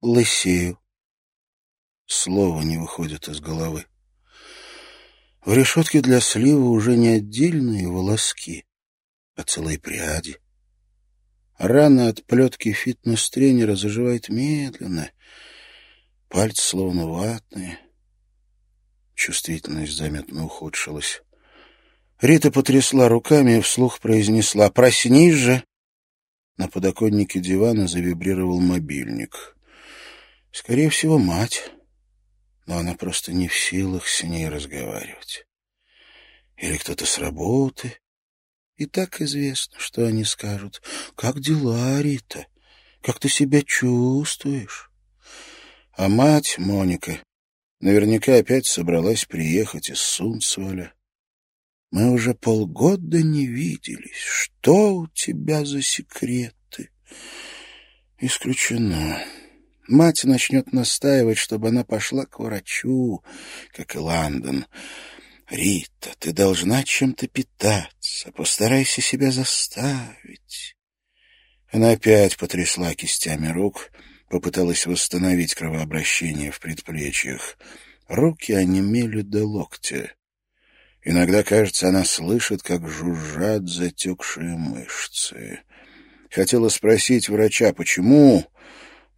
лысею. Слово не выходит из головы. В решетке для слива уже не отдельные волоски, а целые пряди. Рана от плетки фитнес-тренера заживает медленно. Пальцы словно ватные. Чувствительность заметно ухудшилась. Рита потрясла руками и вслух произнесла «Проснись же!». На подоконнике дивана завибрировал мобильник. Скорее всего, мать. Но она просто не в силах с ней разговаривать. Или кто-то с работы. И так известно, что они скажут. «Как дела, Рита? Как ты себя чувствуешь?» А мать, Моника, наверняка опять собралась приехать из Сунцваля. Мы уже полгода не виделись. Что у тебя за секреты? Исключено. Мать начнет настаивать, чтобы она пошла к врачу, как и Лондон. Рита, ты должна чем-то питаться. Постарайся себя заставить. Она опять потрясла кистями рук, попыталась восстановить кровообращение в предплечьях. Руки онемели до локтя. Иногда, кажется, она слышит, как жужжат затекшие мышцы. Хотела спросить врача, почему...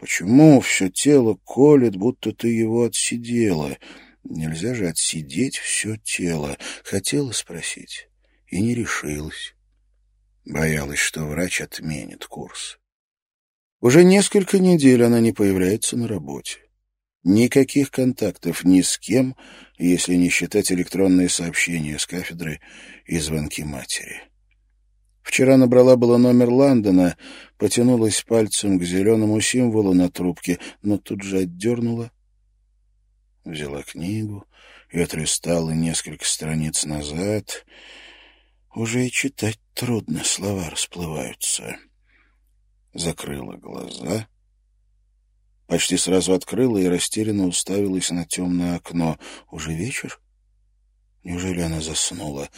Почему все тело колет, будто ты его отсидела? Нельзя же отсидеть все тело. Хотела спросить и не решилась. Боялась, что врач отменит курс. Уже несколько недель она не появляется на работе. Никаких контактов ни с кем, если не считать электронные сообщения с кафедры и звонки матери. Вчера набрала было номер Ландона, потянулась пальцем к зеленому символу на трубке, но тут же отдернула. Взяла книгу и отлистала несколько страниц назад. Уже и читать трудно, слова расплываются. Закрыла глаза — Почти сразу открыла и растерянно уставилась на темное окно. Уже вечер? Неужели она заснула?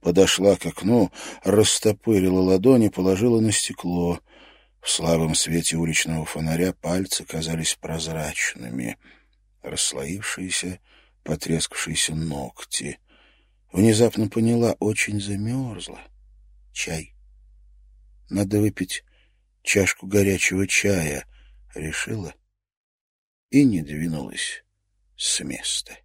Подошла к окну, растопырила ладони, положила на стекло. В слабом свете уличного фонаря пальцы казались прозрачными. Расслоившиеся, потрескавшиеся ногти. Внезапно поняла, очень замерзла. Чай. Надо выпить чашку горячего чая, решила и не двинулась с места.